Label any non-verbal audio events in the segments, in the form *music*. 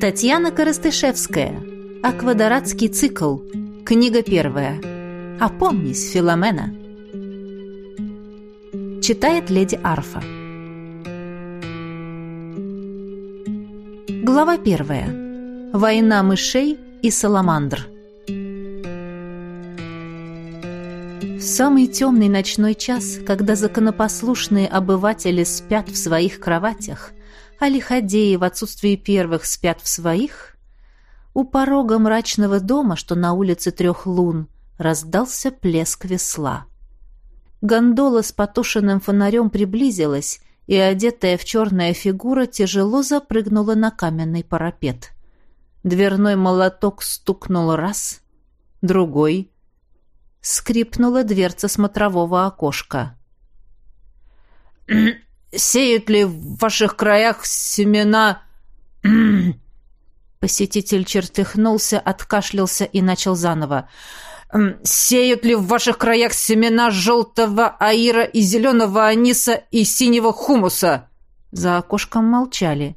Татьяна Коростышевская. Аквадорадский цикл. Книга первая. Опомнись, Филомена. Читает леди Арфа. Глава первая. Война мышей и саламандр. В самый темный ночной час, когда законопослушные обыватели спят в своих кроватях, а лиходеи в отсутствии первых спят в своих, у порога мрачного дома, что на улице трех лун, раздался плеск весла. Гондола с потушенным фонарем приблизилась, и одетая в черная фигура тяжело запрыгнула на каменный парапет. Дверной молоток стукнул раз, другой. Скрипнула дверца смотрового окошка. «Сеют ли в ваших краях семена...» *clears throat* Посетитель чертыхнулся, откашлялся и начал заново. «Сеют ли в ваших краях семена желтого аира и зеленого аниса и синего хумуса?» За окошком молчали.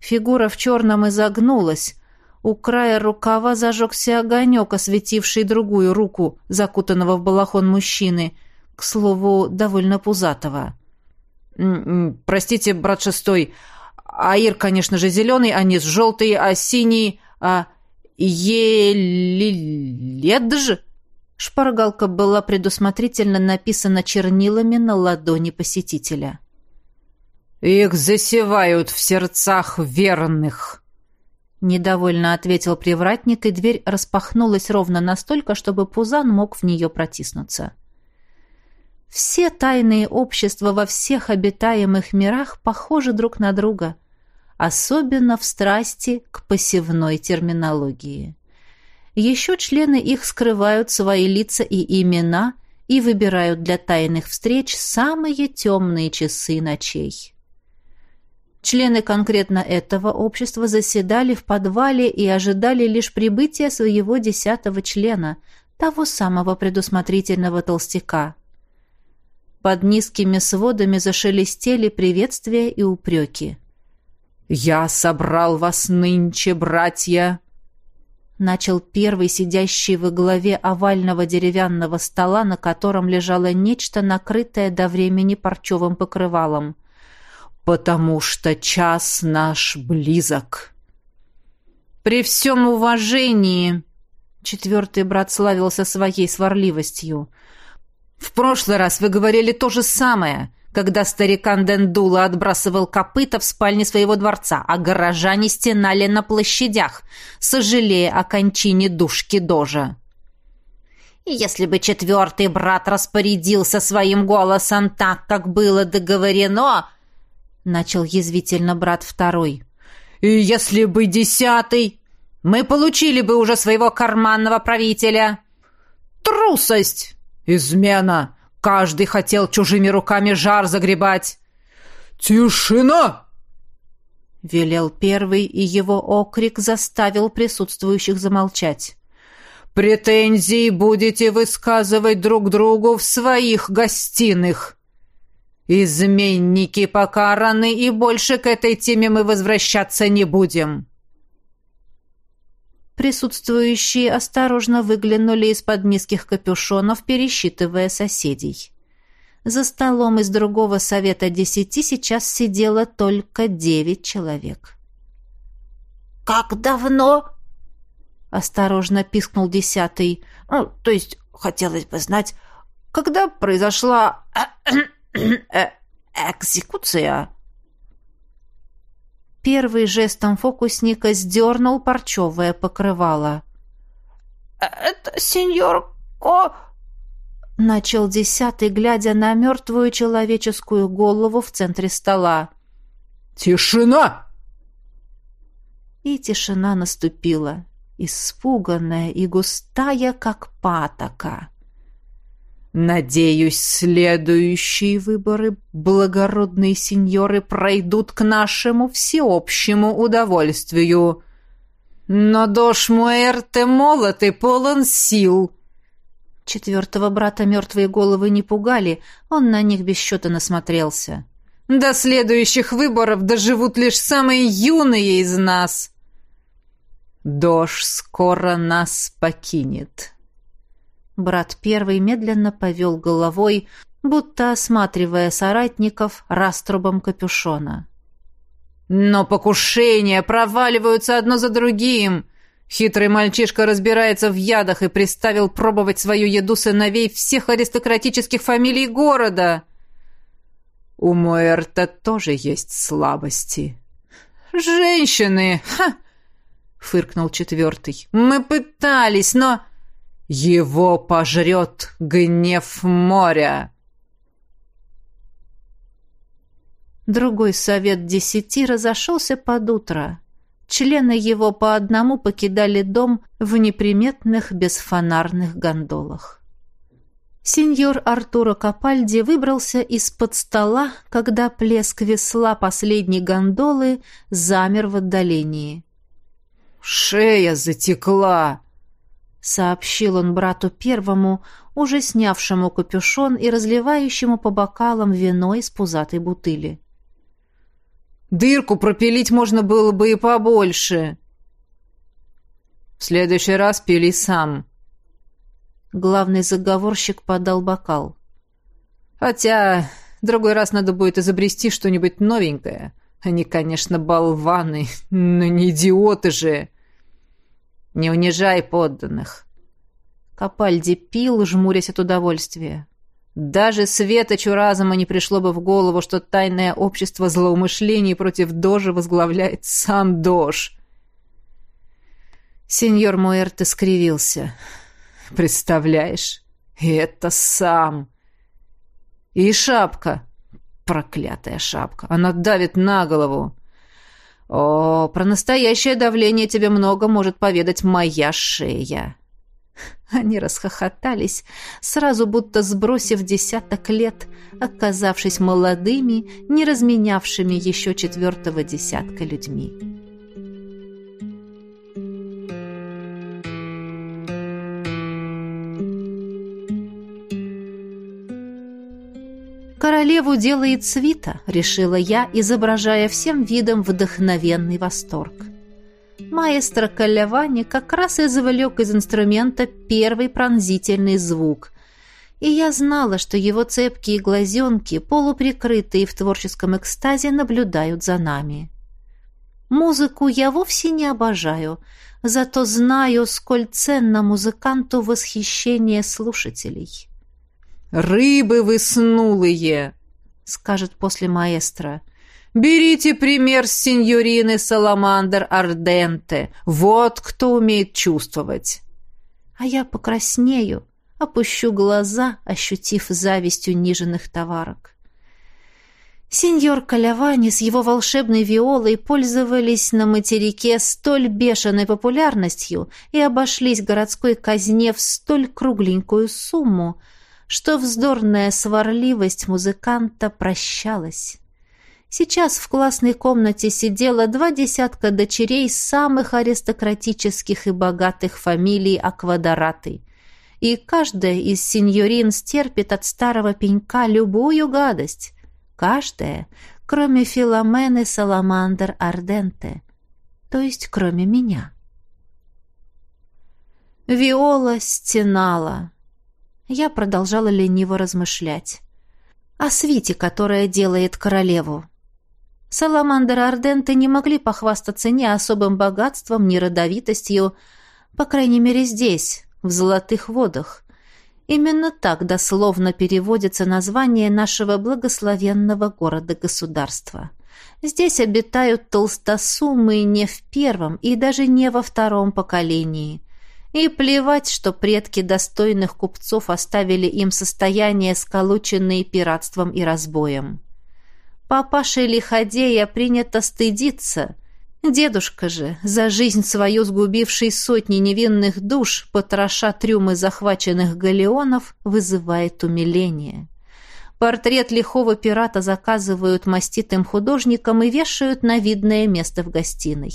Фигура в черном изогнулась. У края рукава зажегся огонек, осветивший другую руку, закутанного в балахон мужчины, к слову, довольно пузатого. «Простите, брат шестой, аир, конечно же, зеленый, анис желтый, а синий... А «Еледж?» Шпаргалка была предусмотрительно написана чернилами на ладони посетителя. «Их засевают в сердцах верных», — недовольно ответил привратник, и дверь распахнулась ровно настолько, чтобы Пузан мог в нее протиснуться. Все тайные общества во всех обитаемых мирах похожи друг на друга особенно в страсти к посевной терминологии. Еще члены их скрывают свои лица и имена и выбирают для тайных встреч самые темные часы ночей. Члены конкретно этого общества заседали в подвале и ожидали лишь прибытия своего десятого члена, того самого предусмотрительного толстяка. Под низкими сводами зашелестели приветствия и упреки. «Я собрал вас нынче, братья!» Начал первый, сидящий во главе овального деревянного стола, на котором лежало нечто, накрытое до времени парчевым покрывалом. «Потому что час наш близок!» «При всем уважении!» Четвертый брат славился своей сварливостью. «В прошлый раз вы говорили то же самое!» когда старикан Дендула отбрасывал копыта в спальне своего дворца, а горожане стенали на площадях, сожалея о кончине душки Дожа. «Если бы четвертый брат распорядился своим голосом так, как было договорено...» — начал язвительно брат второй. «И если бы десятый...» «Мы получили бы уже своего карманного правителя!» «Трусость!» «Измена!» Каждый хотел чужими руками жар загребать. «Тишина!» Велел первый, и его окрик заставил присутствующих замолчать. «Претензии будете высказывать друг другу в своих гостиных!» «Изменники покараны, и больше к этой теме мы возвращаться не будем!» Присутствующие осторожно выглянули из-под низких капюшонов, пересчитывая соседей. За столом из другого совета десяти сейчас сидело только девять человек. «Как давно?» — осторожно пискнул десятый. «Ну, то есть, хотелось бы знать, когда произошла э, экзекуция?» Первый жестом фокусника сдернул парчевое покрывало. «Это сеньор Ко...» Начал десятый, глядя на мертвую человеческую голову в центре стола. «Тишина!» И тишина наступила, испуганная и густая, как патока. Надеюсь, следующие выборы благородные сеньоры пройдут к нашему всеобщему удовольствию. Но Дош Муэрте молод и полон сил. Четвертого брата мертвые головы не пугали, он на них без счета насмотрелся. До следующих выборов доживут лишь самые юные из нас. Дождь скоро нас покинет. Брат первый медленно повел головой, будто осматривая соратников раструбом капюшона. Но покушения проваливаются одно за другим. Хитрый мальчишка разбирается в ядах и приставил пробовать свою еду сыновей всех аристократических фамилий города. У Муэрта тоже есть слабости. «Женщины! Ха!» — фыркнул четвертый. «Мы пытались, но...» «Его пожрет гнев моря!» Другой совет десяти разошелся под утро. Члены его по одному покидали дом в неприметных безфонарных гондолах. Сеньор Артуро Капальди выбрался из-под стола, когда плеск весла последней гондолы замер в отдалении. «Шея затекла!» — сообщил он брату первому, уже снявшему капюшон и разливающему по бокалам вино из пузатой бутыли. Дырку пропилить можно было бы и побольше. В следующий раз пили сам. Главный заговорщик подал бокал. Хотя другой раз надо будет изобрести что-нибудь новенькое. Они, конечно, болваны, *laughs* но не идиоты же. Не унижай подданных. Капальди пил, жмурясь от удовольствия. Даже светочу разума не пришло бы в голову, что тайное общество злоумышлений против Дожи возглавляет сам Дож. Сеньор Муэрте скривился. «Представляешь, это сам!» «И шапка!» Проклятая шапка! Она давит на голову! О, про настоящее давление тебе много может поведать моя шея!» Они расхохотались, сразу будто сбросив десяток лет, оказавшись молодыми, не разменявшими еще четвертого десятка людьми. «Королеву делает свита», — решила я, изображая всем видом вдохновенный восторг маэстро Калявани как раз извлек из инструмента первый пронзительный звук. И я знала, что его цепкие глазенки, полуприкрытые в творческом экстазе, наблюдают за нами. Музыку я вовсе не обожаю, зато знаю, сколь ценно музыканту восхищение слушателей. «Рыбы вы снулые!» — скажет после маэстро — Берите пример с сеньорины Саламандр Арденте. Вот кто умеет чувствовать. А я покраснею, опущу глаза, ощутив зависть униженных товарок. Сеньор Калявани с его волшебной виолой пользовались на материке столь бешеной популярностью и обошлись городской казне в столь кругленькую сумму, что вздорная сварливость музыканта прощалась. Сейчас в классной комнате сидело два десятка дочерей самых аристократических и богатых фамилий Аквадораты. И каждая из сеньорин стерпит от старого пенька любую гадость. Каждая, кроме Филомены Саламандр Арденте. То есть кроме меня. Виола стенала. Я продолжала лениво размышлять. О свите, которая делает королеву. Саламандр Арденты не могли похвастаться ни особым богатством, ни родовитостью, по крайней мере здесь, в Золотых водах. Именно так дословно переводится название нашего благословенного города-государства. Здесь обитают толстосумы не в первом и даже не во втором поколении. И плевать, что предки достойных купцов оставили им состояние, сколоченные пиратством и разбоем. Папаше Лиходея принято стыдиться. Дедушка же, за жизнь свою сгубивший сотни невинных душ, потроша трюмы захваченных галеонов, вызывает умиление. Портрет лихого пирата заказывают маститым художникам и вешают на видное место в гостиной.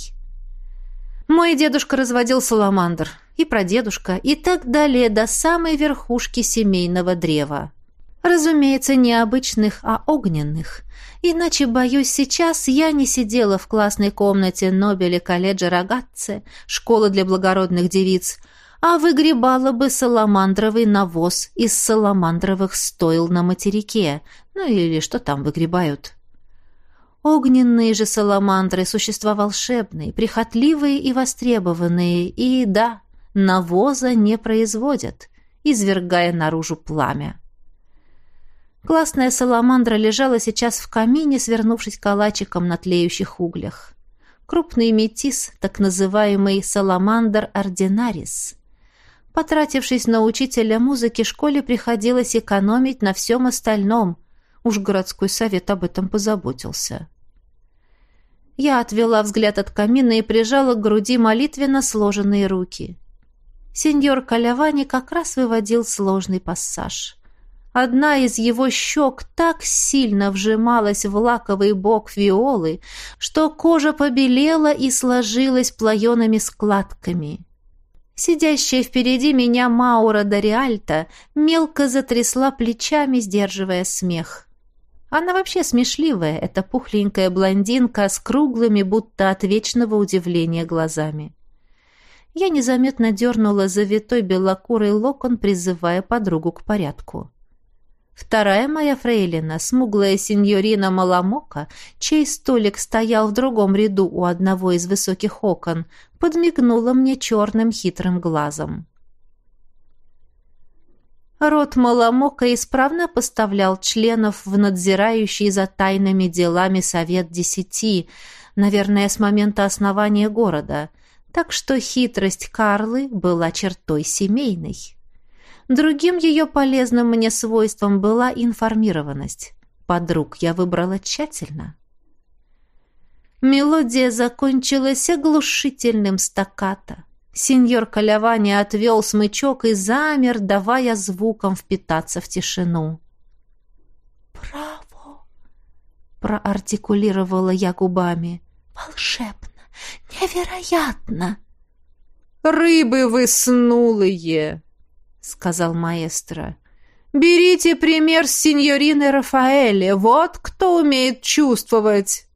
Мой дедушка разводил саламандр, и прадедушка, и так далее до самой верхушки семейного древа. Разумеется, не обычных, а огненных. Иначе, боюсь, сейчас я не сидела в классной комнате Нобеля колледжа Рогатце, школы для благородных девиц, а выгребала бы саламандровый навоз из саламандровых стоил на материке, ну или что там выгребают. Огненные же саламандры – существа волшебные, прихотливые и востребованные, и, да, навоза не производят, извергая наружу пламя. Классная саламандра лежала сейчас в камине, свернувшись калачиком на тлеющих углях. Крупный метис, так называемый саламандр ординарис. Потратившись на учителя музыки, школе приходилось экономить на всем остальном. Уж городской совет об этом позаботился. Я отвела взгляд от камина и прижала к груди молитвенно сложенные руки. Сеньор Калявани как раз выводил сложный пассаж. Одна из его щек так сильно вжималась в лаковый бок виолы, что кожа побелела и сложилась плаеными складками. Сидящая впереди меня Маура Дориальта мелко затрясла плечами, сдерживая смех. Она вообще смешливая, эта пухленькая блондинка с круглыми, будто от вечного удивления глазами. Я незаметно дернула завитой белокурый локон, призывая подругу к порядку. Вторая моя фрейлина, смуглая сеньорина Маламока, чей столик стоял в другом ряду у одного из высоких окон, подмигнула мне черным хитрым глазом. Род Маламока исправно поставлял членов в надзирающий за тайными делами Совет Десяти, наверное, с момента основания города, так что хитрость Карлы была чертой семейной. Другим ее полезным мне свойством была информированность. Подруг я выбрала тщательно. Мелодия закончилась оглушительным стаккато. Сеньор Калявани отвел смычок и замер, давая звукам впитаться в тишину. «Браво!» — проартикулировала я губами. «Волшебно! Невероятно!» «Рыбы вы снулые!» сказал маэстро. «Берите пример с сеньорины Рафаэле. Вот кто умеет чувствовать».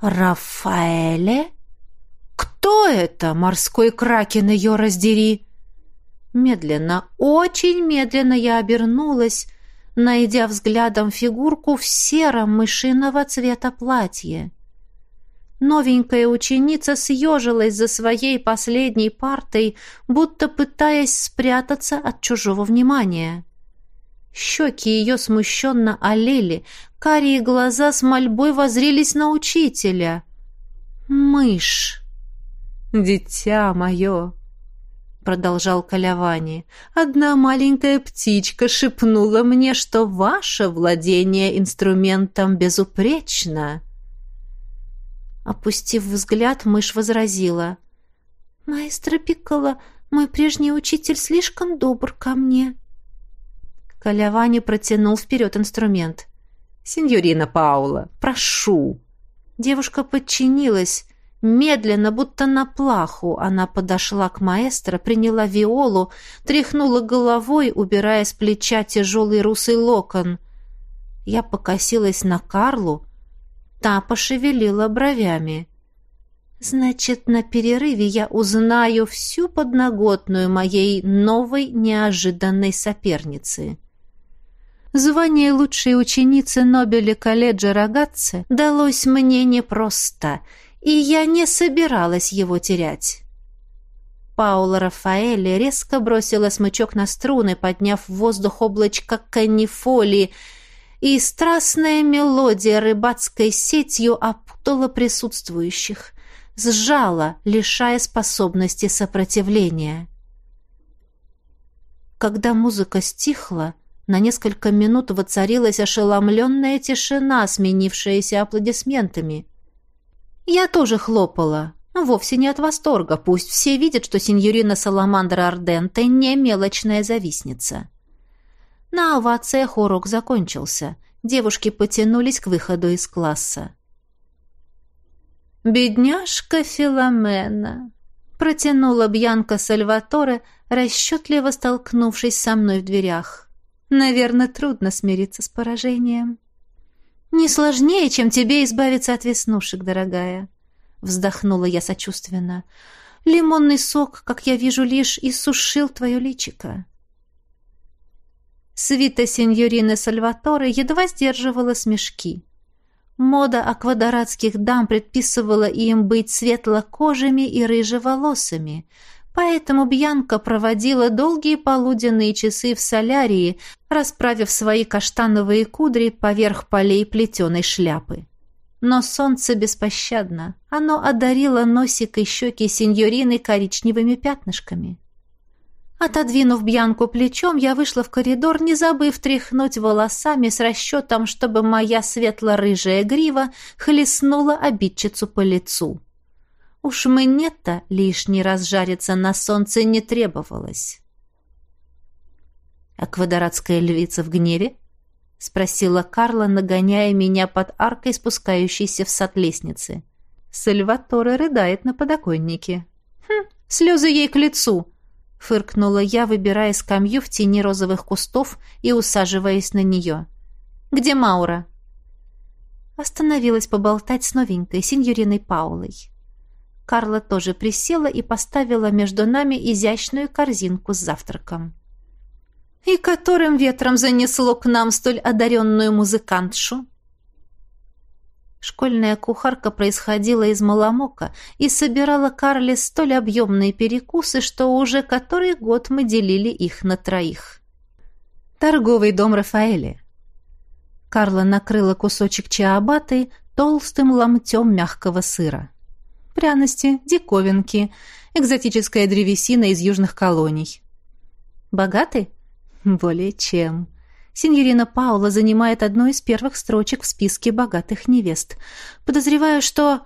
«Рафаэле? Кто это, морской кракен, ее раздери?» Медленно, очень медленно я обернулась, найдя взглядом фигурку в сером мышиного цвета платье. Новенькая ученица съежилась за своей последней партой, будто пытаясь спрятаться от чужого внимания. Щеки ее смущенно олели, карие глаза с мольбой возрились на учителя. «Мышь!» «Дитя мое!» — продолжал Калявани. «Одна маленькая птичка шепнула мне, что ваше владение инструментом безупречно». Опустив взгляд, мышь возразила. «Маэстро Пикколо, мой прежний учитель слишком добр ко мне». Калявани протянул вперед инструмент. «Сеньорина Паула, прошу!» Девушка подчинилась. Медленно, будто на плаху, она подошла к маэстро, приняла виолу, тряхнула головой, убирая с плеча тяжелый русый локон. Я покосилась на Карлу, Та пошевелила бровями. «Значит, на перерыве я узнаю всю подноготную моей новой неожиданной соперницы». Звание лучшей ученицы Нобеля колледжа Рогатце далось мне непросто, и я не собиралась его терять. Паула Рафаэлли резко бросила смычок на струны, подняв в воздух облачко канифолии, и страстная мелодия рыбацкой сетью опутала присутствующих, сжала, лишая способности сопротивления. Когда музыка стихла, на несколько минут воцарилась ошеломленная тишина, сменившаяся аплодисментами. Я тоже хлопала, вовсе не от восторга, пусть все видят, что сеньорина Саламандра Арденте не мелочная завистница. На овациях урок закончился. Девушки потянулись к выходу из класса. «Бедняжка Филомена!» — протянула Бьянка Сальваторе, расчетливо столкнувшись со мной в дверях. Наверное, трудно смириться с поражением. Не сложнее, чем тебе избавиться от веснушек, дорогая. Вздохнула я сочувственно. Лимонный сок, как я вижу, лишь иссушил твое личико. Свита сеньорины Сальваторе едва сдерживала смешки. Мода аквадоратских дам предписывала им быть светлокожими и рыжеволосыми, поэтому Бьянка проводила долгие полуденные часы в солярии, расправив свои каштановые кудри поверх полей плетеной шляпы. Но солнце беспощадно, оно одарило носик и щеки сеньорины коричневыми пятнышками. Отодвинув Бьянку плечом, я вышла в коридор, не забыв тряхнуть волосами с расчетом, чтобы моя светло-рыжая грива хлестнула обидчицу по лицу. Уж мне-то лишний раз жариться на солнце не требовалось. «А квадратская львица в гневе?» — спросила Карла, нагоняя меня под аркой, спускающейся в сад лестницы. Сальваторе рыдает на подоконнике. «Хм, слезы ей к лицу!» Фыркнула я, выбирая скамью в тени розовых кустов и усаживаясь на нее. «Где Маура?» Остановилась поболтать с новенькой, сеньориной Паулой. Карла тоже присела и поставила между нами изящную корзинку с завтраком. «И которым ветром занесло к нам столь одаренную музыкантшу?» Школьная кухарка происходила из Маламока и собирала Карле столь объемные перекусы, что уже который год мы делили их на троих. Торговый дом Рафаэля. Карла накрыла кусочек чаабаты толстым ломтем мягкого сыра. Пряности, диковинки, экзотическая древесина из южных колоний. Богаты? Более чем. Синьорина Паула занимает одну из первых строчек в списке богатых невест. Подозреваю, что...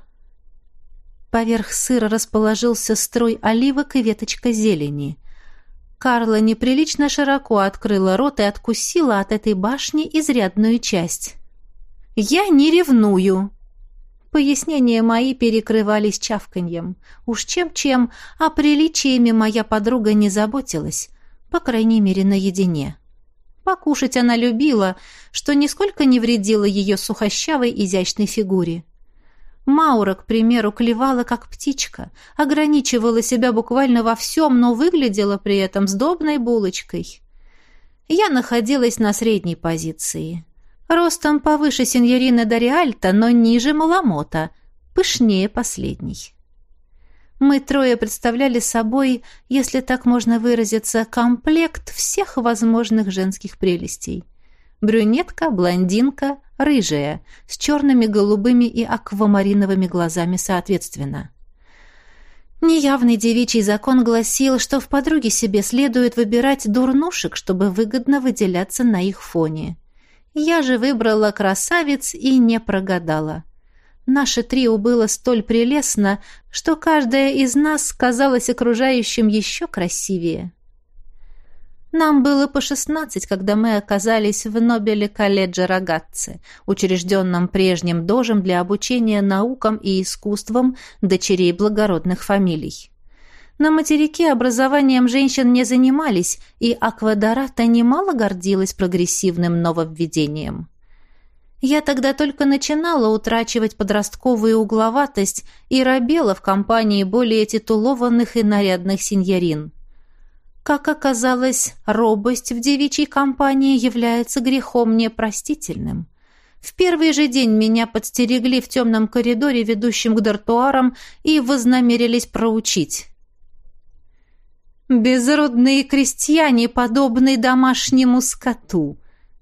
Поверх сыра расположился строй оливок и веточка зелени. Карла неприлично широко открыла рот и откусила от этой башни изрядную часть. «Я не ревную!» Пояснения мои перекрывались чавканьем. Уж чем-чем, а приличиями моя подруга не заботилась, по крайней мере, наедине. Покушать она любила, что нисколько не вредило ее сухощавой изящной фигуре. Маура, к примеру, клевала как птичка, ограничивала себя буквально во всем, но выглядела при этом сдобной булочкой. Я находилась на средней позиции. Ростом повыше сеньорины Дариальта, но ниже Маламота, пышнее последней. Мы трое представляли собой, если так можно выразиться, комплект всех возможных женских прелестей. Брюнетка, блондинка, рыжая, с черными, голубыми и аквамариновыми глазами соответственно. Неявный девичий закон гласил, что в подруге себе следует выбирать дурнушек, чтобы выгодно выделяться на их фоне. Я же выбрала красавиц и не прогадала. Наше трио было столь прелестно, что каждая из нас казалась окружающим еще красивее. Нам было по шестнадцать, когда мы оказались в Нобеле колледже Рогатце, учрежденном прежним дожем для обучения наукам и искусствам дочерей благородных фамилий. На материке образованием женщин не занимались, и Аквадората немало гордилась прогрессивным нововведением. Я тогда только начинала утрачивать подростковую угловатость и робела в компании более титулованных и нарядных сеньорин. Как оказалось, робость в девичьей компании является грехом непростительным. В первый же день меня подстерегли в темном коридоре, ведущем к дартуарам, и вознамерились проучить. «Безродные крестьяне, подобные домашнему скоту»,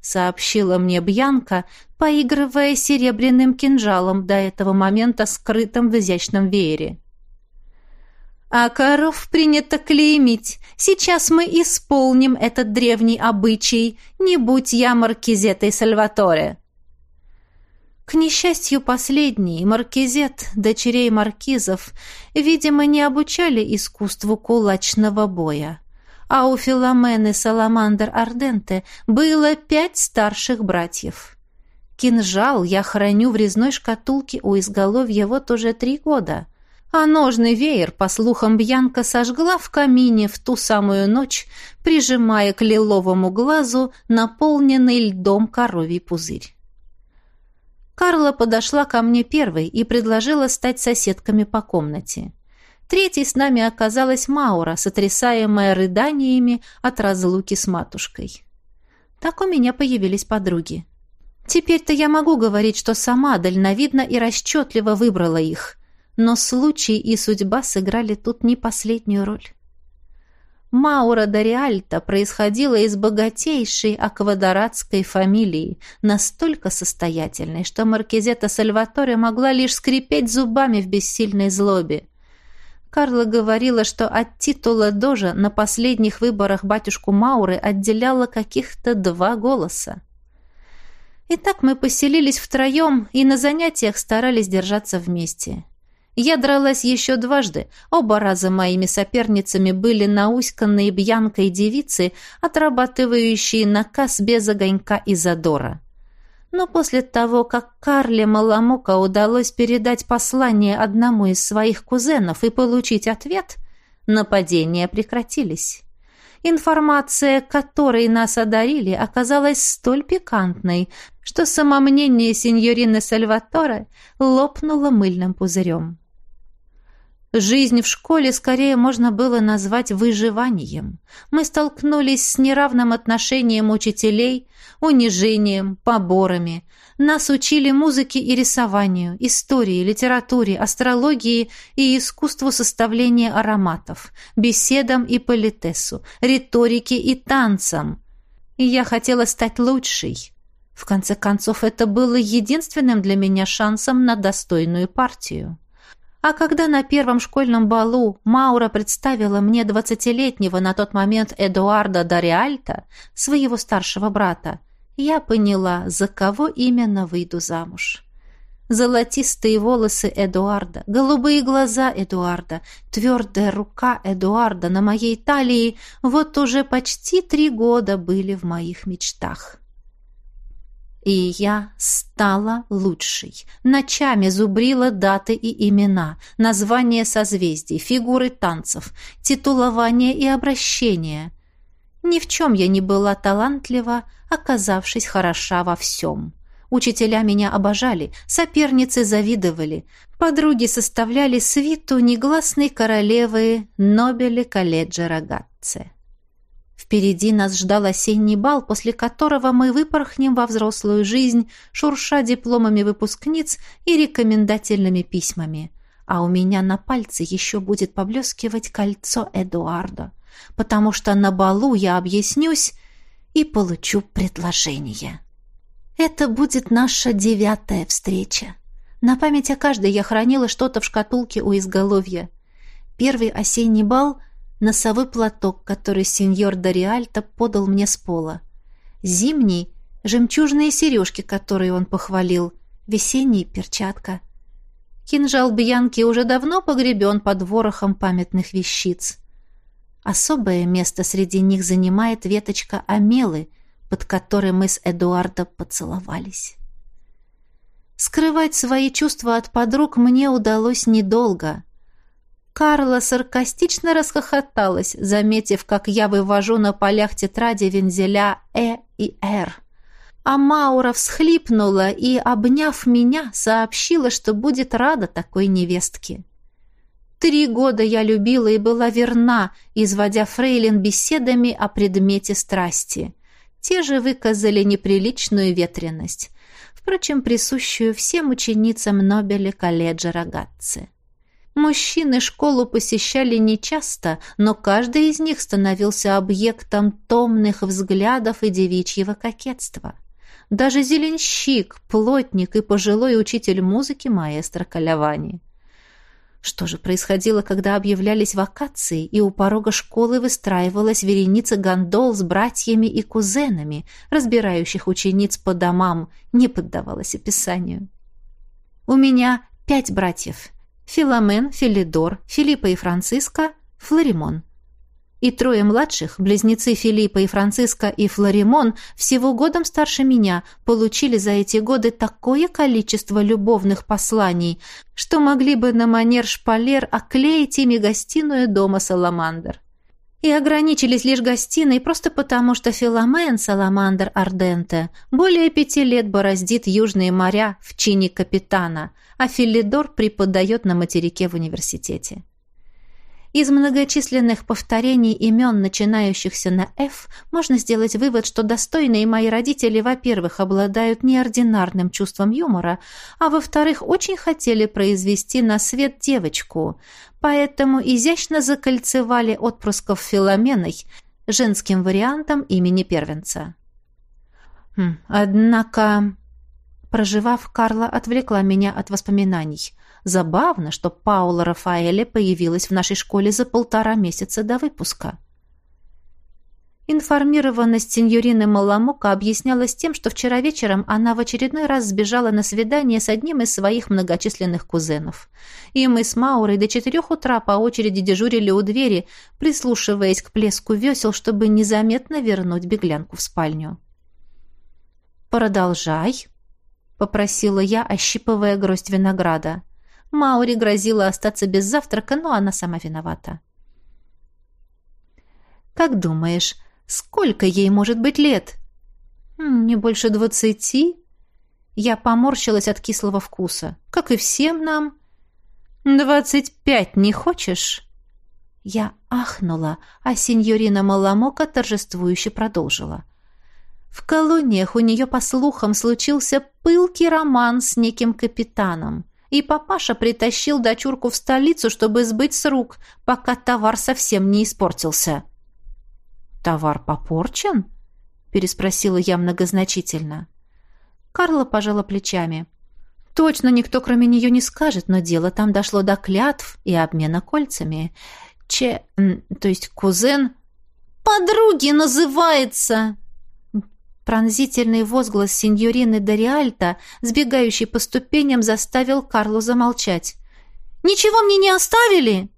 сообщила мне Бьянка, поигрывая серебряным кинжалом до этого момента скрытым в изящном веере. «А коров принято клеймить. Сейчас мы исполним этот древний обычай. Не будь я маркизетой Сальваторе». К несчастью, последний, маркизет, дочерей маркизов, видимо, не обучали искусству кулачного боя а у Филомены Саламандр Арденте было пять старших братьев. Кинжал я храню в резной шкатулке у изголовья вот уже три года, А ножный веер, по слухам, Бьянка сожгла в камине в ту самую ночь, прижимая к лиловому глазу наполненный льдом коровий пузырь. Карла подошла ко мне первой и предложила стать соседками по комнате. Третьей с нами оказалась Маура, сотрясаемая рыданиями от разлуки с матушкой. Так у меня появились подруги. Теперь-то я могу говорить, что сама дальновидно и расчетливо выбрала их, но случай и судьба сыграли тут не последнюю роль. Маура Дориальта происходила из богатейшей аквадоратской фамилии, настолько состоятельной, что маркизета Сальваторе могла лишь скрипеть зубами в бессильной злобе. Карла говорила, что от титула дожа на последних выборах батюшку Мауры отделяло каких-то два голоса. Итак, мы поселились втроем и на занятиях старались держаться вместе. Я дралась еще дважды. Оба раза моими соперницами были науськанные бьянкой девицы, отрабатывающие наказ без огонька и задора. Но после того, как Карле Маламука удалось передать послание одному из своих кузенов и получить ответ, нападения прекратились. Информация, которой нас одарили, оказалась столь пикантной, что самомнение сеньорины Сальваторе лопнуло мыльным пузырем. Жизнь в школе скорее можно было назвать выживанием. Мы столкнулись с неравным отношением учителей, унижением, поборами. Нас учили музыке и рисованию, истории, литературе, астрологии и искусству составления ароматов, беседам и политесу, риторике и танцам. И я хотела стать лучшей. В конце концов, это было единственным для меня шансом на достойную партию. А когда на первом школьном балу Маура представила мне двадцатилетнего на тот момент Эдуарда Дариальта, своего старшего брата, я поняла, за кого именно выйду замуж. Золотистые волосы Эдуарда, голубые глаза Эдуарда, твердая рука Эдуарда на моей талии вот уже почти три года были в моих мечтах. И я стала лучшей. Ночами зубрила даты и имена, названия созвездий, фигуры танцев, титулование и обращение. Ни в чем я не была талантлива, оказавшись хороша во всем. Учителя меня обожали, соперницы завидовали, подруги составляли свиту негласной королевы Нобели колледжа Рогатце. Впереди нас ждал осенний бал, после которого мы выпорхнем во взрослую жизнь, шурша дипломами выпускниц и рекомендательными письмами. А у меня на пальце еще будет поблескивать кольцо Эдуарда, потому что на балу я объяснюсь и получу предложение. Это будет наша девятая встреча. На память о каждой я хранила что-то в шкатулке у изголовья. Первый осенний бал — носовой платок, который сеньор Дориальто подал мне с пола. Зимний — жемчужные сережки, которые он похвалил. Весенний — перчатка. Кинжал Бьянки уже давно погребен под ворохом памятных вещиц. Особое место среди них занимает веточка амелы, под которой мы с Эдуардо поцеловались. Скрывать свои чувства от подруг мне удалось недолго. Карла саркастично расхохоталась, заметив, как я вывожу на полях тетради вензеля «Э» и «Р». А Маура всхлипнула и, обняв меня, сообщила, что будет рада такой невестке. Три года я любила и была верна, изводя фрейлин беседами о предмете страсти. Те же выказали неприличную ветренность, впрочем, присущую всем ученицам Нобеля колледжа Рогатцы. Мужчины школу посещали нечасто, но каждый из них становился объектом томных взглядов и девичьего кокетства. Даже зеленщик, плотник и пожилой учитель музыки маэстро Калявани. Что же происходило, когда объявлялись вакации, и у порога школы выстраивалась вереница гондол с братьями и кузенами, разбирающих учениц по домам, не поддавалось описанию. «У меня пять братьев», Филомен, Филидор, Филиппа и Франциска, Флоримон. И трое младших, близнецы Филиппа и Франциска и Флоримон, всего годом старше меня, получили за эти годы такое количество любовных посланий, что могли бы на манер шпалер оклеить ими гостиную дома Саламандр. И ограничились лишь гостиной просто потому, что Филомен Саламандр Арденте более пяти лет бороздит южные моря в чине капитана, а Филидор преподает на материке в университете. Из многочисленных повторений имен, начинающихся на «Ф», можно сделать вывод, что достойные мои родители, во-первых, обладают неординарным чувством юмора, а во-вторых, очень хотели произвести на свет девочку, поэтому изящно закольцевали отпрысков Филоменой, женским вариантом имени первенца. Хм, однако, проживав, Карла отвлекла меня от воспоминаний – Забавно, что Паула Рафаэле появилась в нашей школе за полтора месяца до выпуска. Информированность сеньорины Маламука объяснялась тем, что вчера вечером она в очередной раз сбежала на свидание с одним из своих многочисленных кузенов. И мы с Маурой до четырех утра по очереди дежурили у двери, прислушиваясь к плеску весел, чтобы незаметно вернуть беглянку в спальню. «Продолжай», — попросила я, ощипывая гроздь винограда. Маури грозила остаться без завтрака, но она сама виновата. «Как думаешь, сколько ей может быть лет?» «Не больше двадцати?» Я поморщилась от кислого вкуса. «Как и всем нам». «Двадцать пять не хочешь?» Я ахнула, а сеньорина Маламока торжествующе продолжила. В колониях у нее, по слухам, случился пылкий роман с неким капитаном и папаша притащил дочурку в столицу, чтобы сбыть с рук, пока товар совсем не испортился. «Товар попорчен?» — переспросила я многозначительно. Карла пожала плечами. «Точно никто, кроме нее, не скажет, но дело там дошло до клятв и обмена кольцами. Че... то есть кузен...» «Подруги называется!» Пронзительный возглас сеньорины Дориальта, сбегающий по ступеням, заставил Карлу замолчать. «Ничего мне не оставили?»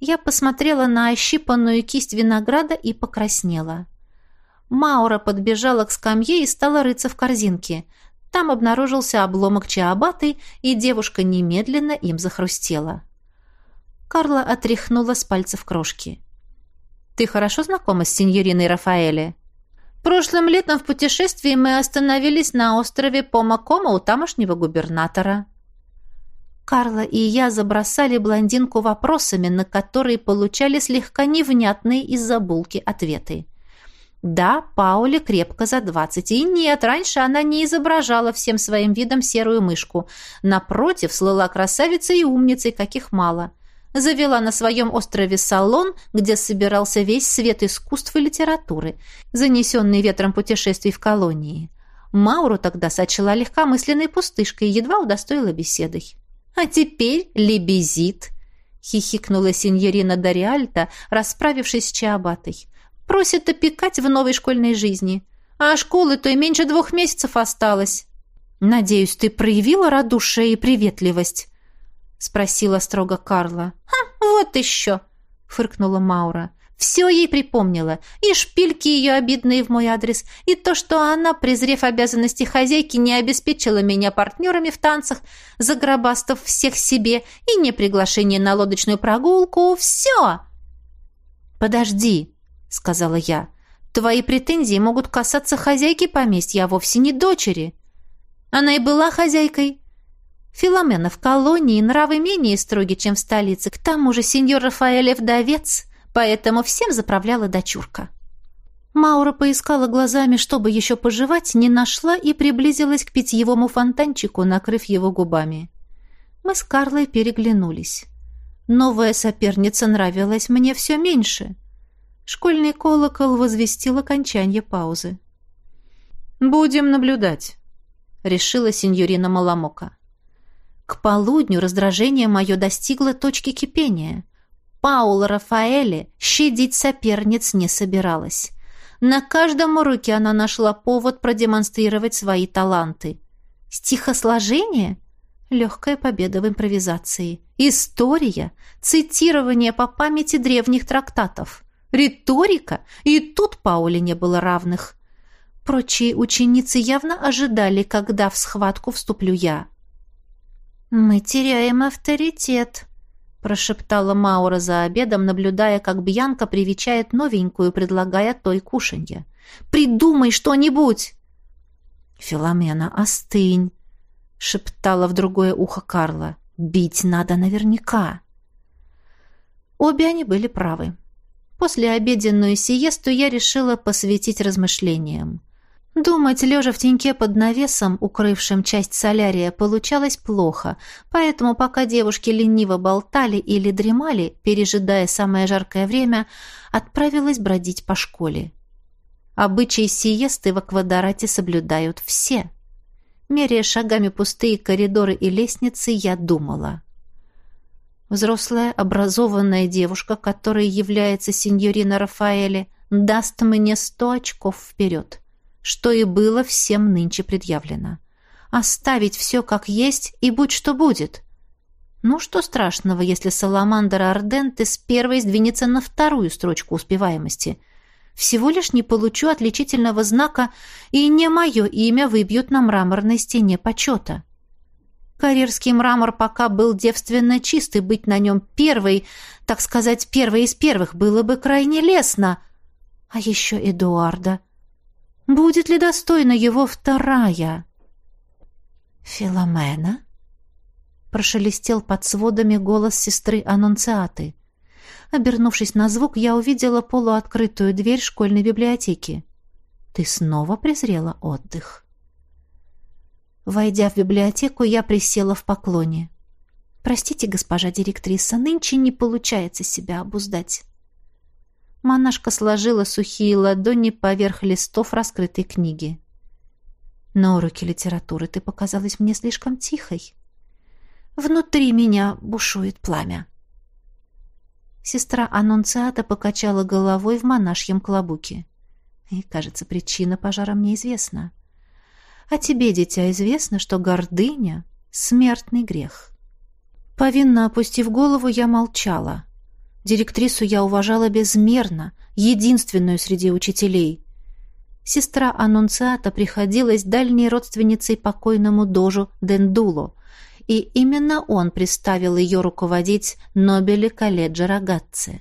Я посмотрела на ощипанную кисть винограда и покраснела. Маура подбежала к скамье и стала рыться в корзинке. Там обнаружился обломок чаабаты, и девушка немедленно им захрустела. Карла отряхнула с пальцев крошки. «Ты хорошо знакома с сеньориной Рафаэле?» Прошлым летом в путешествии мы остановились на острове Помакома у тамошнего губернатора. Карла и я забросали блондинку вопросами, на которые получали слегка невнятные из-за булки ответы. Да, Пауле крепко за двадцать, и нет, раньше она не изображала всем своим видом серую мышку. Напротив, слыла красавицей и умницей, каких мало – завела на своем острове салон, где собирался весь свет искусств и литературы, занесенный ветром путешествий в колонии. Мауру тогда сочла легкомысленной пустышкой и едва удостоила беседой. «А теперь лебезит», — хихикнула сеньорина Дориальта, расправившись с Чаабатой. «Просит опекать в новой школьной жизни. А школы-то и меньше двух месяцев осталось». «Надеюсь, ты проявила радушие и приветливость», — спросила строго Карла. «Ха, вот еще!» — фыркнула Маура. «Все ей припомнила. И шпильки ее обидные в мой адрес, и то, что она, презрев обязанности хозяйки, не обеспечила меня партнерами в танцах, загробастав всех себе, и не приглашение на лодочную прогулку. Все!» «Подожди», — сказала я. «Твои претензии могут касаться хозяйки поместья, а вовсе не дочери». Она и была хозяйкой, Филомена в колонии нравы менее строги, чем в столице. К тому же сеньор Рафаэль вдовец, поэтому всем заправляла дочурка. Маура поискала глазами, чтобы еще пожевать, не нашла и приблизилась к питьевому фонтанчику, накрыв его губами. Мы с Карлой переглянулись. Новая соперница нравилась мне все меньше. Школьный колокол возвестил окончание паузы. «Будем наблюдать», — решила сеньорина Маламока. К полудню раздражение мое достигло точки кипения. Паула Рафаэле щадить соперниц не собиралась. На каждом уроке она нашла повод продемонстрировать свои таланты. Стихосложение? Легкая победа в импровизации. История? Цитирование по памяти древних трактатов. Риторика? И тут Пауле не было равных. Прочие ученицы явно ожидали, когда в схватку вступлю я. «Мы теряем авторитет», — прошептала Маура за обедом, наблюдая, как Бьянка привечает новенькую, предлагая той кушанье. «Придумай что-нибудь!» «Филомена, остынь!» — шептала в другое ухо Карла. «Бить надо наверняка!» Обе они были правы. После обеденную сиесту я решила посвятить размышлениям. Думать, лежа в теньке под навесом, укрывшим часть солярия, получалось плохо, поэтому пока девушки лениво болтали или дремали, пережидая самое жаркое время, отправилась бродить по школе. Обычаи сиесты в Аквадорате соблюдают все. Меряя шагами пустые коридоры и лестницы, я думала. Взрослая, образованная девушка, которая является сеньорина Рафаэле, даст мне сто очков вперед, что и было всем нынче предъявлено. Оставить все как есть и будь что будет. Ну, что страшного, если Саламандр Арденте с первой сдвинется на вторую строчку успеваемости – всего лишь не получу отличительного знака, и не мое имя выбьют на мраморной стене почета. Карьерский мрамор пока был девственно чистый, быть на нем первой, так сказать, первой из первых, было бы крайне лестно. А еще Эдуарда. Будет ли достойна его вторая? «Филомена?» — прошелестел под сводами голос сестры Аннунциаты. Обернувшись на звук, я увидела полуоткрытую дверь школьной библиотеки. «Ты снова презрела отдых?» Войдя в библиотеку, я присела в поклоне. «Простите, госпожа директриса, нынче не получается себя обуздать». Монашка сложила сухие ладони поверх листов раскрытой книги. «На уроке литературы ты показалась мне слишком тихой. Внутри меня бушует пламя». Сестра Аннунциата покачала головой в монашьем клобуке. И, кажется, причина пожара мне известна. А тебе, дитя, известно, что гордыня — смертный грех. Повинно опустив голову, я молчала. Директрису я уважала безмерно, единственную среди учителей. Сестра Аннунциата приходилась дальней родственницей покойному дожу Дендуло, и именно он приставил ее руководить Нобели колледжа Рогатце.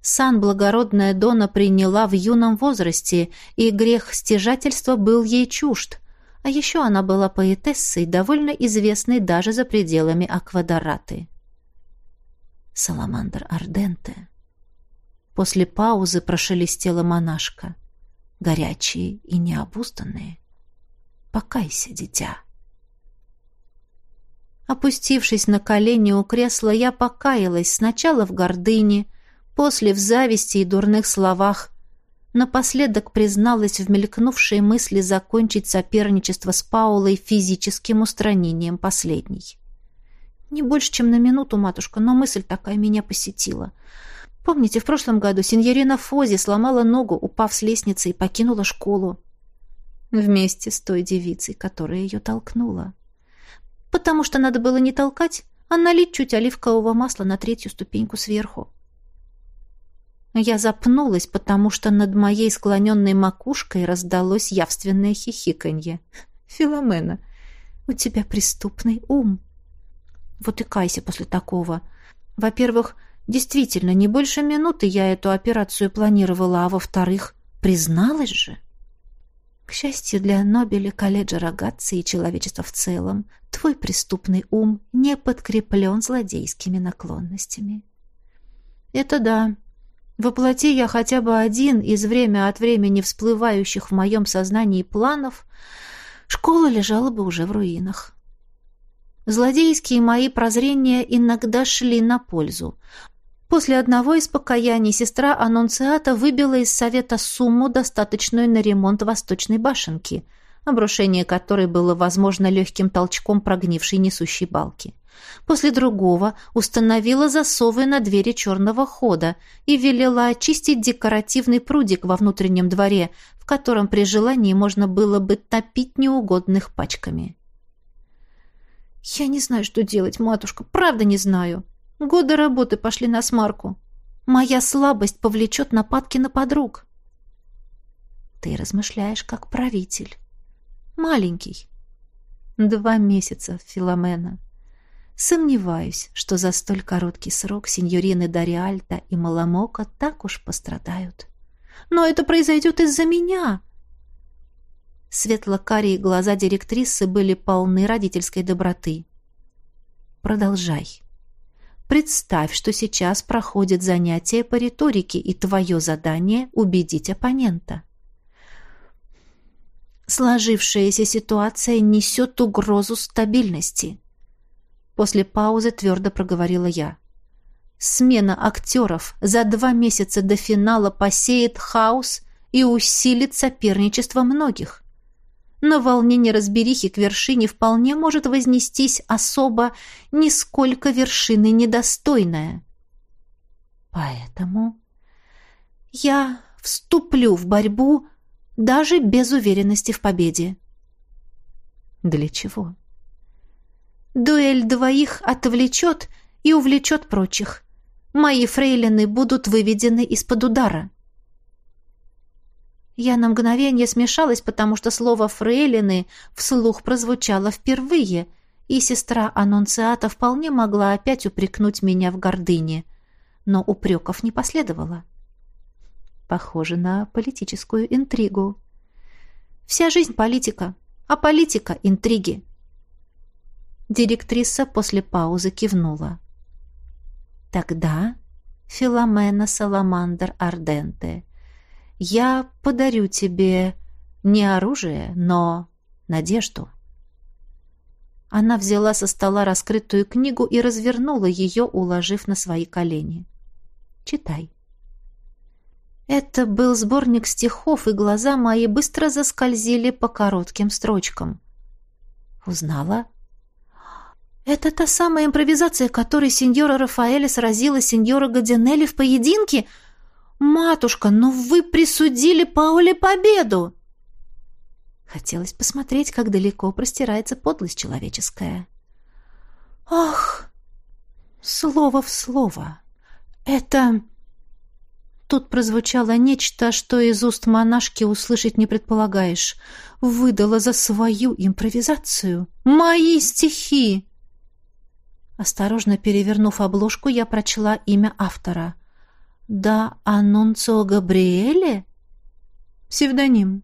Сан благородная Дона приняла в юном возрасте, и грех стяжательства был ей чужд, а еще она была поэтессой, довольно известной даже за пределами Аквадораты. Саламандр Арденте. После паузы прошелестела монашка. Горячие и необузданные. Покайся, дитя. Опустившись на колени у кресла, я покаялась сначала в гордыне, после в зависти и дурных словах. Напоследок призналась в мелькнувшей мысли закончить соперничество с Паулой физическим устранением последней. Не больше, чем на минуту, матушка, но мысль такая меня посетила. Помните, в прошлом году сеньорина Фози сломала ногу, упав с лестницы, и покинула школу. Вместе с той девицей, которая ее толкнула потому что надо было не толкать, а налить чуть оливкового масла на третью ступеньку сверху. Я запнулась, потому что над моей склоненной макушкой раздалось явственное хихиканье. «Филомена, у тебя преступный ум». Вот и кайся после такого. Во-первых, действительно, не больше минуты я эту операцию планировала, а во-вторых, призналась же. К счастью для Нобеля, колледжа Рогатцы и человечества в целом, твой преступный ум не подкреплен злодейскими наклонностями. Это да. Воплоти я хотя бы один из время от времени всплывающих в моем сознании планов, школа лежала бы уже в руинах. Злодейские мои прозрения иногда шли на пользу. После одного из покаяний сестра Аннунциата выбила из совета сумму, достаточную на ремонт восточной башенки, обрушение которой было возможно легким толчком прогнившей несущей балки. После другого установила засовы на двери черного хода и велела очистить декоративный прудик во внутреннем дворе, в котором при желании можно было бы топить неугодных пачками. «Я не знаю, что делать, матушка, правда не знаю», Годы работы пошли на смарку. Моя слабость повлечет нападки на подруг. Ты размышляешь как правитель. Маленький. Два месяца, Филомена. Сомневаюсь, что за столь короткий срок сеньорины Дариальта и Маламока так уж пострадают. Но это произойдет из-за меня. Светло-карие глаза директрисы были полны родительской доброты. Продолжай. Представь, что сейчас проходит занятие по риторике, и твое задание — убедить оппонента. Сложившаяся ситуация несет угрозу стабильности. После паузы твердо проговорила я. Смена актеров за два месяца до финала посеет хаос и усилит соперничество многих. На волне неразберихи к вершине вполне может вознестись особо нисколько вершины недостойная. Поэтому я вступлю в борьбу даже без уверенности в победе. Для чего? Дуэль двоих отвлечет и увлечет прочих. Мои фрейлины будут выведены из-под удара. Я на мгновение смешалась, потому что слово «фрейлины» вслух прозвучало впервые, и сестра Аннунциата вполне могла опять упрекнуть меня в гордыне. Но упреков не последовало. Похоже на политическую интригу. Вся жизнь политика, а политика — интриги. Директриса после паузы кивнула. «Тогда, Филомена Саламандр Арденте, я подарю тебе не оружие, но надежду». Она взяла со стола раскрытую книгу и развернула ее, уложив на свои колени. «Читай». Это был сборник стихов, и глаза мои быстро заскользили по коротким строчкам. «Узнала?» «Это та самая импровизация, которой сеньора Рафаэля сразила сеньора Гадинелли в поединке? Матушка, но вы присудили Пауле победу!» Хотелось посмотреть, как далеко простирается подлость человеческая. «Ах! Слово в слово! Это...» Тут прозвучало нечто, что из уст монашки услышать не предполагаешь. Выдала за свою импровизацию. «Мои стихи!» Осторожно перевернув обложку, я прочла имя автора. «Да Анунцио Габриэле?» «Псевдоним».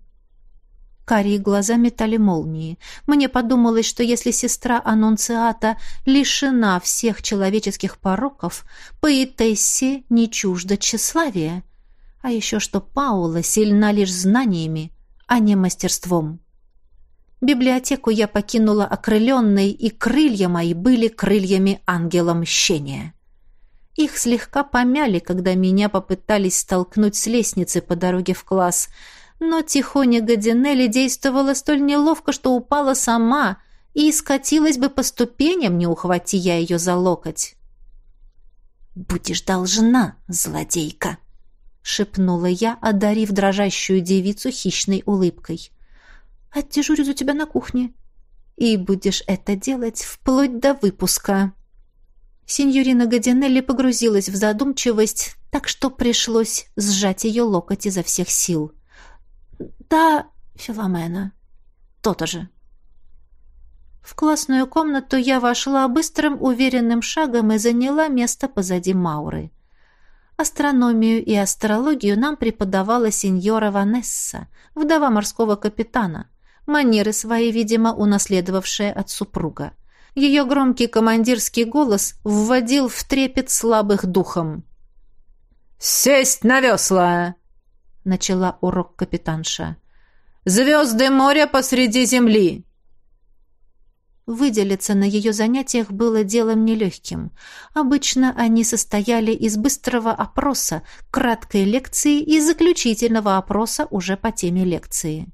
Карие глаза метали молнии. Мне подумалось, что если сестра Анунциата лишена всех человеческих пороков, поэтессе не чуждо тщеславие. А еще что Паула сильна лишь знаниями, а не мастерством. Библиотеку я покинула окрыленной, и крылья мои были крыльями ангела мщения. Их слегка помяли, когда меня попытались столкнуть с лестницы по дороге в класс, но тихоня Гадинелли действовала столь неловко, что упала сама и скатилась бы по ступеням, не ухвати я ее за локоть. «Будешь должна, злодейка!» — шепнула я, одарив дрожащую девицу хищной улыбкой. Отдежурю за тебя на кухне. И будешь это делать вплоть до выпуска». Синьорина Гадинелли погрузилась в задумчивость, так что пришлось сжать ее локоть изо всех сил. «Да, Филомена, то-то же». В классную комнату я вошла быстрым, уверенным шагом и заняла место позади Мауры. Астрономию и астрологию нам преподавала сеньора Ванесса, вдова морского капитана, манеры свои, видимо, унаследовавшая от супруга. Ее громкий командирский голос вводил в трепет слабых духом. «Сесть на весла!» — начала урок капитанша. «Звезды моря посреди земли!» Выделиться на ее занятиях было делом нелегким. Обычно они состояли из быстрого опроса, краткой лекции и заключительного опроса уже по теме лекции.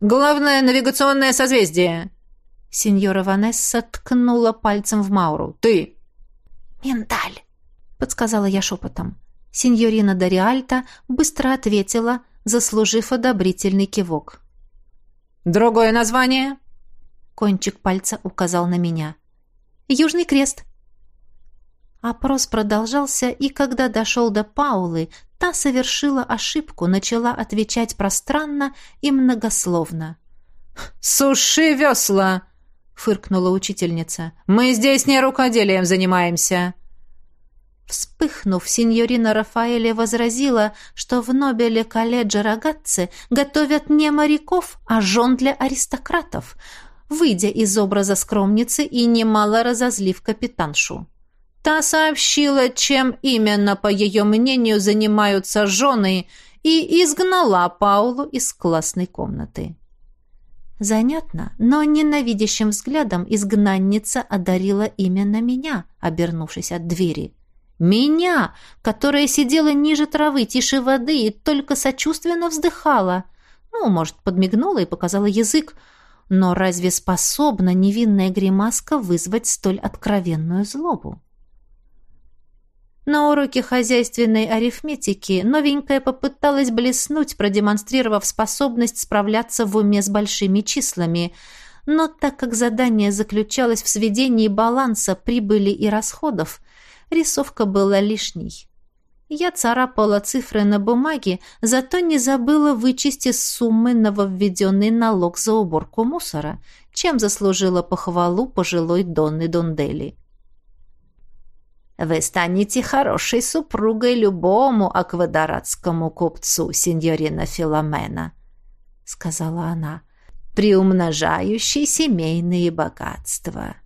Главное навигационное созвездие!» Сеньора Ванесса ткнула пальцем в Мауру. «Ты!» «Миндаль!» — подсказала я шепотом. Сеньорина Дориальта быстро ответила, заслужив одобрительный кивок. «Другое название?» Кончик пальца указал на меня. «Южный крест». Опрос продолжался, и когда дошел до Паулы, та совершила ошибку, начала отвечать пространно и многословно. «Суши весла!» — фыркнула учительница. «Мы здесь не рукоделием занимаемся!» Вспыхнув, сеньорина Рафаэле возразила, что в Нобеле колледжа Рогатце готовят не моряков, а жен для аристократов, выйдя из образа скромницы и немало разозлив капитаншу. Та сообщила, чем именно, по ее мнению, занимаются жены, и изгнала Паулу из классной комнаты. Занятно, но ненавидящим взглядом изгнанница одарила именно меня, обернувшись от двери. Меня, которая сидела ниже травы, тише воды и только сочувственно вздыхала. Ну, может, подмигнула и показала язык. Но разве способна невинная гримаска вызвать столь откровенную злобу? На уроке хозяйственной арифметики новенькая попыталась блеснуть, продемонстрировав способность справляться в уме с большими числами. Но так как задание заключалось в сведении баланса прибыли и расходов, рисовка была лишней. Я царапала цифры на бумаге, зато не забыла вычесть из суммы нововведенный налог за уборку мусора, чем заслужила похвалу пожилой Донны Дондели. «Вы станете хорошей супругой любому аквадоратскому купцу, сеньорина Филомена», — сказала она, — «приумножающей семейные богатства».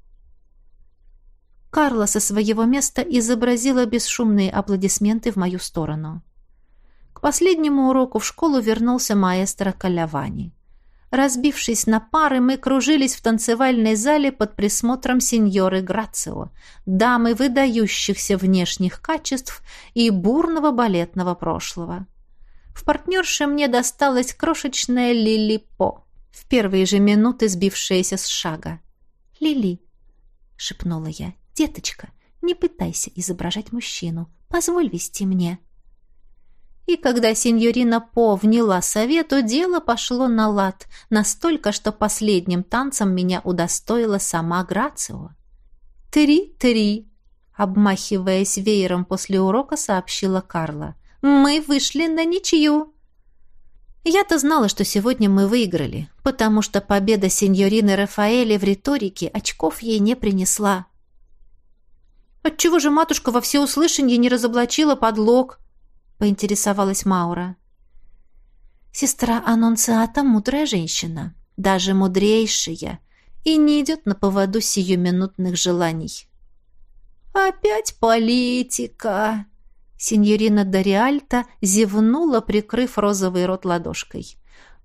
Карла со своего места изобразила бесшумные аплодисменты в мою сторону. К последнему уроку в школу вернулся маэстро Калявани. Разбившись на пары, мы кружились в танцевальной зале под присмотром сеньоры Грацио, дамы выдающихся внешних качеств и бурного балетного прошлого. В партнерше мне досталась крошечная Лили По, в первые же минуты сбившаяся с шага. «Лили», — шепнула я, «Деточка, не пытайся изображать мужчину. Позволь вести мне». И когда сеньорина По вняла совету, дело пошло на лад, настолько, что последним танцем меня удостоила сама Грацио. «Три-три», — обмахиваясь веером после урока, сообщила Карла. «Мы вышли на ничью». Я-то знала, что сегодня мы выиграли, потому что победа сеньорины Рафаэли в риторике очков ей не принесла. Отчего же матушка во всеуслышание не разоблачила подлог? Поинтересовалась Маура. Сестра Анонциата мудрая женщина, даже мудрейшая, и не идет на поводу сиюминутных желаний. «Опять политика!» Синьорина Дориальта зевнула, прикрыв розовый рот ладошкой.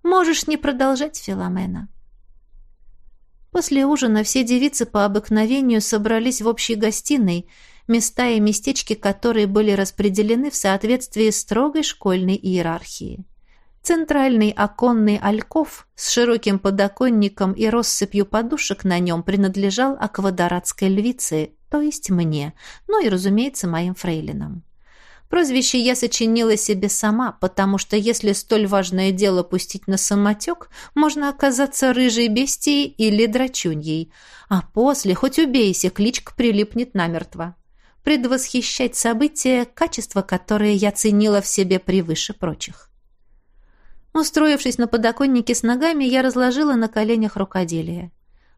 «Можешь не продолжать, Филомена. После ужина все девицы по обыкновению собрались в общей гостиной, места и местечки которые были распределены в соответствии с строгой школьной иерархией. Центральный оконный альков с широким подоконником и россыпью подушек на нем принадлежал аквадоратской львице, то есть мне, ну и, разумеется, моим фрейлинам. Прозвище я сочинила себе сама, потому что если столь важное дело пустить на самотек, можно оказаться рыжей бестией или драчуньей, а после, хоть убейся, кличка прилипнет намертво. Предвосхищать события, качество которое я ценила в себе превыше прочих. Устроившись на подоконнике с ногами, я разложила на коленях рукоделие.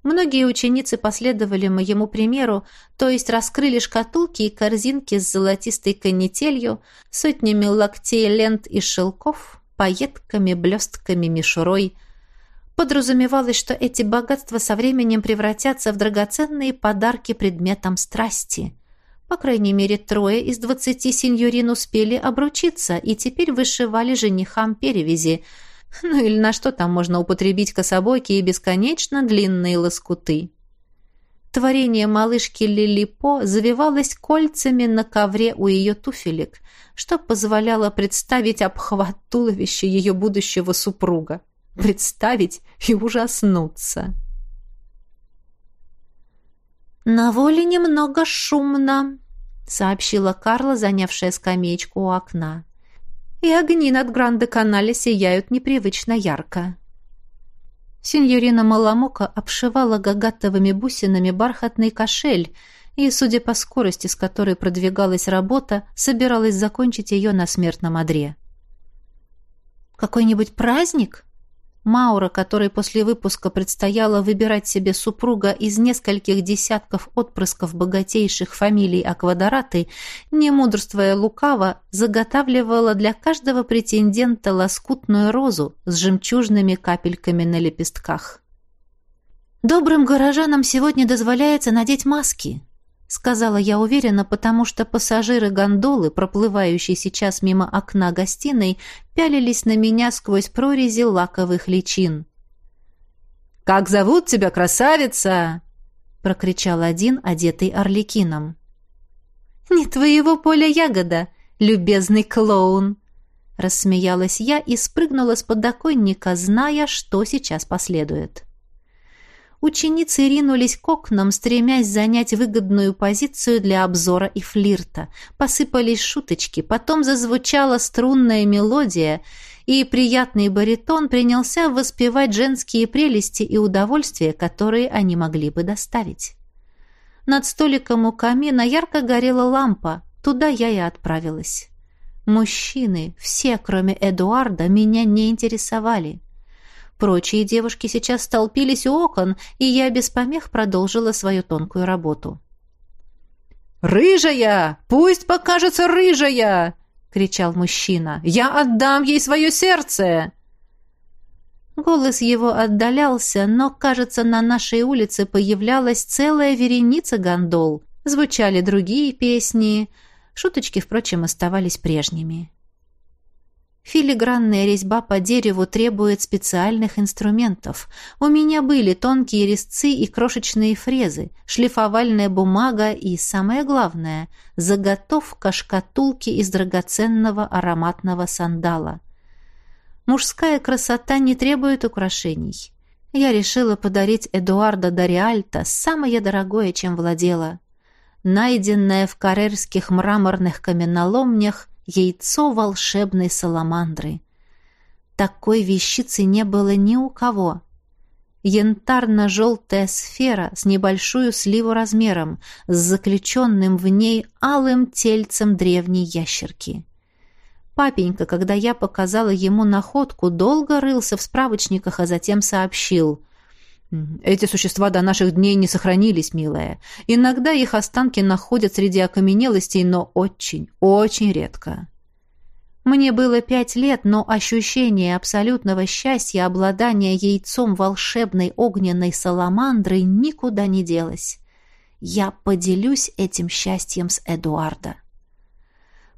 Многие ученицы последовали моему примеру, то есть раскрыли шкатулки и корзинки с золотистой канителью, сотнями локтей лент и шелков, пайетками, блестками, мишурой. Подразумевалось, что эти богатства со временем превратятся в драгоценные подарки предметам страсти. По крайней мере, трое из двадцати сеньорин успели обручиться и теперь вышивали женихам перевязи – ну или на что там можно употребить кособойки и бесконечно длинные лоскуты. Творение малышки Лилипо завивалось кольцами на ковре у ее туфелек, что позволяло представить обхват туловища ее будущего супруга. Представить и ужаснуться. «На воле немного шумно», — сообщила Карла, занявшая скамеечку у окна и огни над Гранде-канале сияют непривычно ярко. Синьорина Маламока обшивала гагатовыми бусинами бархатный кошель, и, судя по скорости, с которой продвигалась работа, собиралась закончить ее на смертном одре. «Какой-нибудь праздник?» Маура, которой после выпуска предстояло выбирать себе супруга из нескольких десятков отпрысков богатейших фамилий Аквадораты, не мудрствуя лукаво, заготавливала для каждого претендента лоскутную розу с жемчужными капельками на лепестках. «Добрым горожанам сегодня дозволяется надеть маски», сказала я уверенно, потому что пассажиры гондолы, проплывающие сейчас мимо окна гостиной, пялились на меня сквозь прорези лаковых личин. «Как зовут тебя, красавица?» — прокричал один, одетый орликином. «Не твоего поля ягода, любезный клоун!» Рассмеялась я и спрыгнула с подоконника, зная, что сейчас последует. Ученицы ринулись к окнам, стремясь занять выгодную позицию для обзора и флирта. Посыпались шуточки, потом зазвучала струнная мелодия, и приятный баритон принялся воспевать женские прелести и удовольствия, которые они могли бы доставить. Над столиком у камина ярко горела лампа, туда я и отправилась. Мужчины, все, кроме Эдуарда, меня не интересовали. Прочие девушки сейчас столпились у окон, и я без помех продолжила свою тонкую работу. «Рыжая! Пусть покажется рыжая!» — кричал мужчина. «Я отдам ей свое сердце!» Голос его отдалялся, но, кажется, на нашей улице появлялась целая вереница гондол. Звучали другие песни. Шуточки, впрочем, оставались прежними. Филигранная резьба по дереву требует специальных инструментов. У меня были тонкие резцы и крошечные фрезы, шлифовальная бумага и, самое главное, заготовка шкатулки из драгоценного ароматного сандала. Мужская красота не требует украшений. Я решила подарить Эдуарда Дориальто самое дорогое, чем владела. Найденное в карерских мраморных каменоломнях – яйцо волшебной саламандры. Такой вещицы не было ни у кого. Янтарно-желтая сфера с небольшую сливу размером, с заключенным в ней алым тельцем древней ящерки. Папенька, когда я показала ему находку, долго рылся в справочниках, а затем сообщил. Эти существа до наших дней не сохранились, милая. Иногда их останки находят среди окаменелостей, но очень, очень редко. Мне было пять лет, но ощущение абсолютного счастья обладания яйцом волшебной огненной саламандры никуда не делось. Я поделюсь этим счастьем с Эдуарда.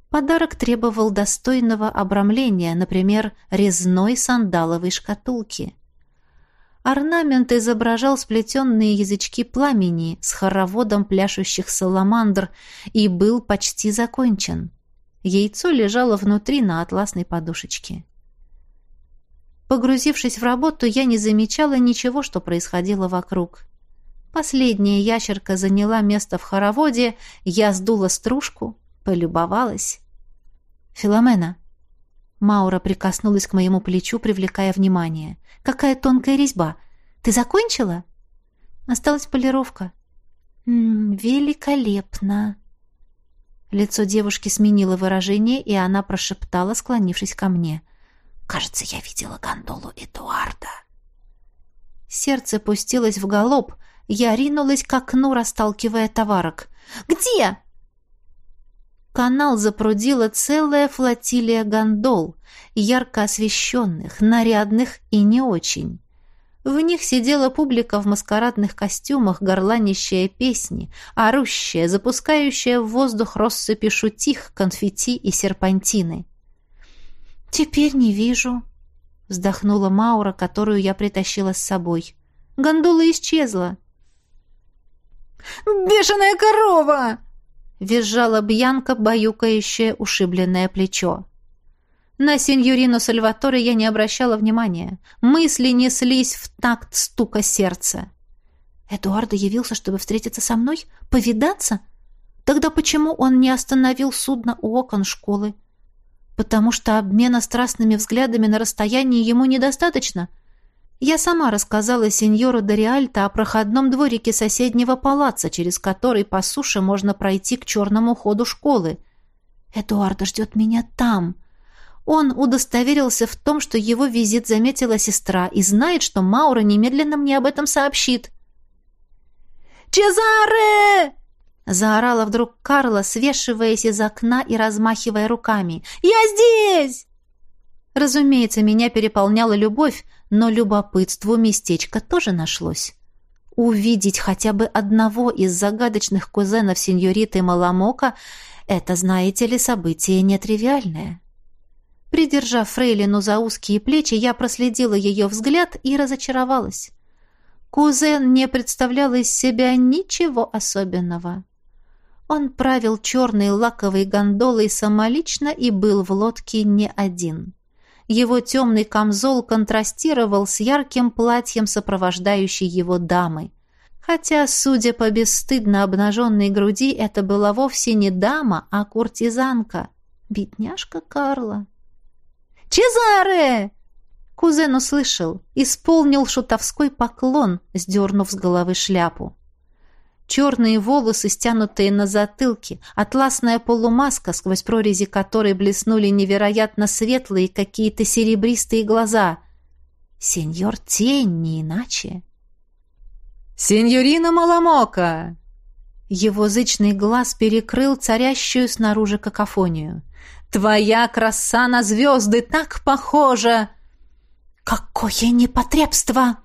Подарок требовал достойного обрамления, например, резной сандаловой шкатулки – Орнамент изображал сплетенные язычки пламени с хороводом пляшущих саламандр и был почти закончен. Яйцо лежало внутри на атласной подушечке. Погрузившись в работу, я не замечала ничего, что происходило вокруг. Последняя ящерка заняла место в хороводе, я сдула стружку, полюбовалась. «Филомена!» Маура прикоснулась к моему плечу, привлекая внимание. Какая тонкая резьба. Ты закончила? Осталась полировка. М -м, великолепно. Лицо девушки сменило выражение, и она прошептала, склонившись ко мне. «Кажется, я видела гондолу Эдуарда». Сердце пустилось в галоп. Я ринулась к окну, расталкивая товарок. «Где?» Канал запрудила целая флотилия гондол, ярко освещенных, нарядных и не очень. В них сидела публика в маскарадных костюмах, горланищая песни, орущая, запускающая в воздух россыпи шутих, конфетти и серпантины. «Теперь не вижу», — вздохнула Маура, которую я притащила с собой. «Гондола исчезла». «Бешеная корова!» Визжала Бьянка, баюкающая ушибленное плечо. На сеньорину Сальваторе я не обращала внимания. Мысли неслись в такт стука сердца. Эдуардо явился, чтобы встретиться со мной? Повидаться? Тогда почему он не остановил судно у окон школы? Потому что обмена страстными взглядами на расстоянии ему недостаточно? Я сама рассказала сеньору Дориальто о проходном дворике соседнего палаца, через который по суше можно пройти к черному ходу школы. Эдуарда ждет меня там. Он удостоверился в том, что его визит заметила сестра и знает, что Маура немедленно мне об этом сообщит. «Чезаре!» Заорала вдруг Карла, свешиваясь из окна и размахивая руками. «Я здесь!» Разумеется, меня переполняла любовь, но любопытству местечко тоже нашлось. Увидеть хотя бы одного из загадочных кузенов сеньориты Маламока — это, знаете ли, событие нетривиальное. Придержав Фрейлину за узкие плечи, я проследила ее взгляд и разочаровалась. Кузен не представлял из себя ничего особенного. Он правил черной лаковой гондолой самолично и был в лодке не один. Его темный камзол контрастировал с ярким платьем сопровождающей его дамы. Хотя, судя по бесстыдно обнаженной груди, это была вовсе не дама, а куртизанка. Бедняжка Карла. «Чезаре!» Кузен услышал, исполнил шутовской поклон, сдернув с головы шляпу. Черные волосы, стянутые на затылке, атласная полумаска, сквозь прорези которой блеснули невероятно светлые какие-то серебристые глаза. Сеньор Тень, не иначе. «Сеньорина Маламока!» Его зычный глаз перекрыл царящую снаружи какофонию. «Твоя краса на звезды так похожа!» «Какое непотребство!»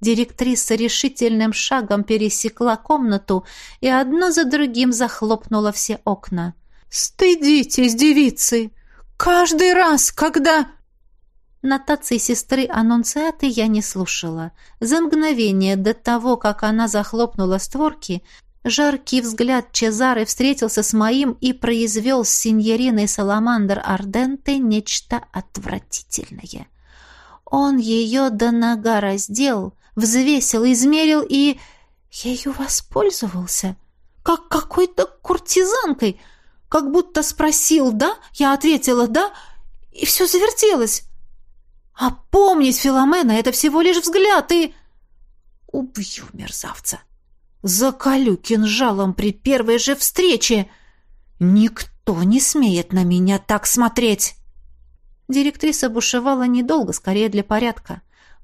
Директриса решительным шагом пересекла комнату и одно за другим захлопнула все окна. «Стыдитесь, девицы! Каждый раз, когда...» Нотации сестры Аннунциаты я не слушала. За мгновение до того, как она захлопнула створки, жаркий взгляд Чезары встретился с моим и произвел с синьориной Саламандр Арденте нечто отвратительное. Он ее до нога раздел, взвесил, измерил и... ею воспользовался. Как какой-то куртизанкой. Как будто спросил «да», я ответила «да», и все завертелось. А помнить, Филомена, это всего лишь взгляд, и... Убью мерзавца. Заколю кинжалом при первой же встрече. Никто не смеет на меня так смотреть. Директриса бушевала недолго, скорее для порядка.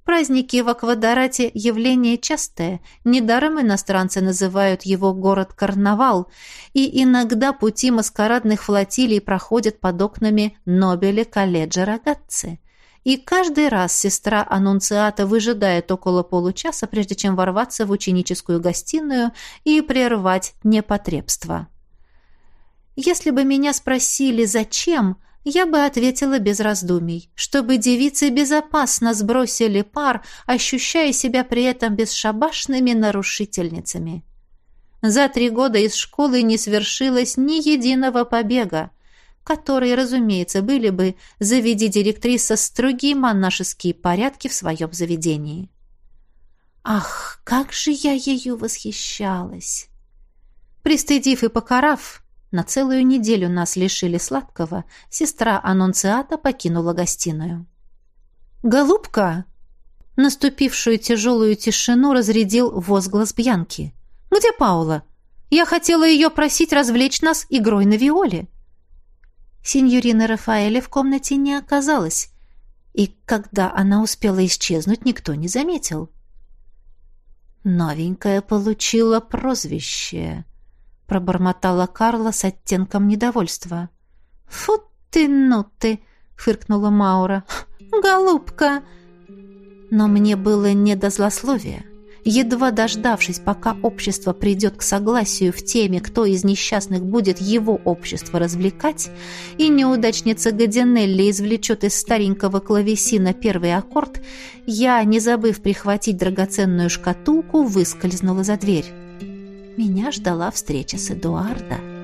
Праздники в Аквадорате – явление частое. Недаром иностранцы называют его город-карнавал, и иногда пути маскарадных флотилий проходят под окнами Нобеля колледжа Рогатцы. И каждый раз сестра Аннунциата выжидает около получаса, прежде чем ворваться в ученическую гостиную и прервать непотребство. Если бы меня спросили «зачем?», я бы ответила без раздумий, чтобы девицы безопасно сбросили пар, ощущая себя при этом бесшабашными нарушительницами. За три года из школы не свершилось ни единого побега, которые, разумеется, были бы, заведи директриса строгие монашеские порядки в своем заведении. Ах, как же я ею восхищалась! Пристыдив и покарав, на целую неделю нас лишили сладкого. Сестра Аннунциата покинула гостиную. «Голубка!» Наступившую тяжелую тишину разрядил возглас Бьянки. «Где Паула? Я хотела ее просить развлечь нас игрой на виоле». Синьорина Рафаэля в комнате не оказалось, и когда она успела исчезнуть, никто не заметил. Новенькая получила прозвище — пробормотала Карла с оттенком недовольства. «Фу ты, ну ты!» — фыркнула Маура. «Голубка!» Но мне было не до злословия. Едва дождавшись, пока общество придет к согласию в теме, кто из несчастных будет его общество развлекать, и неудачница Гадинелли извлечет из старенького клавесина первый аккорд, я, не забыв прихватить драгоценную шкатулку, выскользнула за дверь. Меня ждала встреча с Эдуардо.